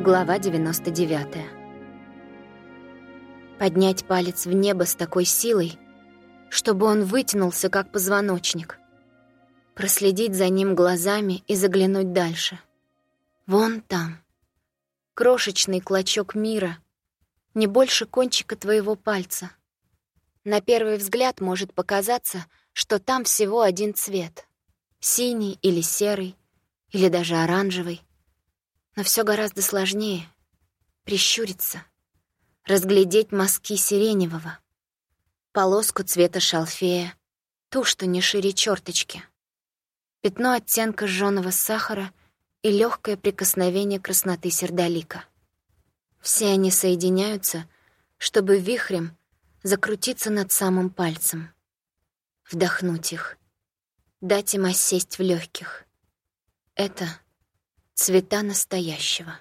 Глава 99. Поднять палец в небо с такой силой, чтобы он вытянулся, как позвоночник. Проследить за ним глазами и заглянуть дальше. Вон там. Крошечный клочок мира, не больше кончика твоего пальца. На первый взгляд может показаться, что там всего один цвет. Синий или серый, или даже оранжевый. Но все гораздо сложнее. Прищуриться. Разглядеть мазки сиреневого. Полоску цвета шалфея. Ту, что не шире черточки. Пятно оттенка жженого сахара и легкое прикосновение красноты сердолика. Все они соединяются, чтобы вихрем закрутиться над самым пальцем. Вдохнуть их. Дать им осесть в легких. Это Цвета настоящего.